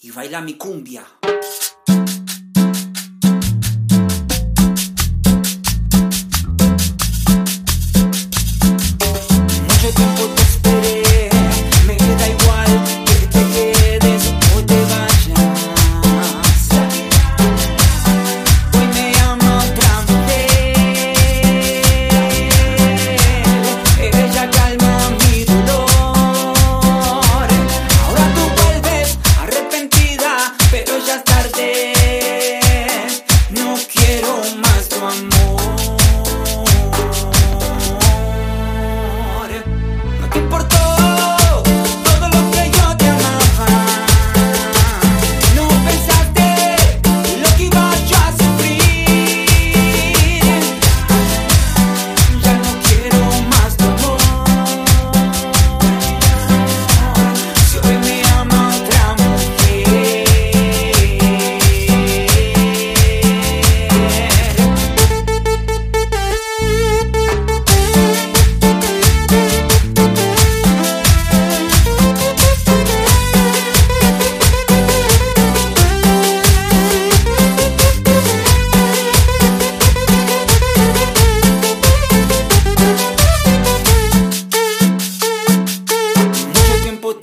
y baila mi cumbia.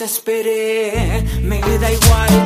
te esperé, me da igual.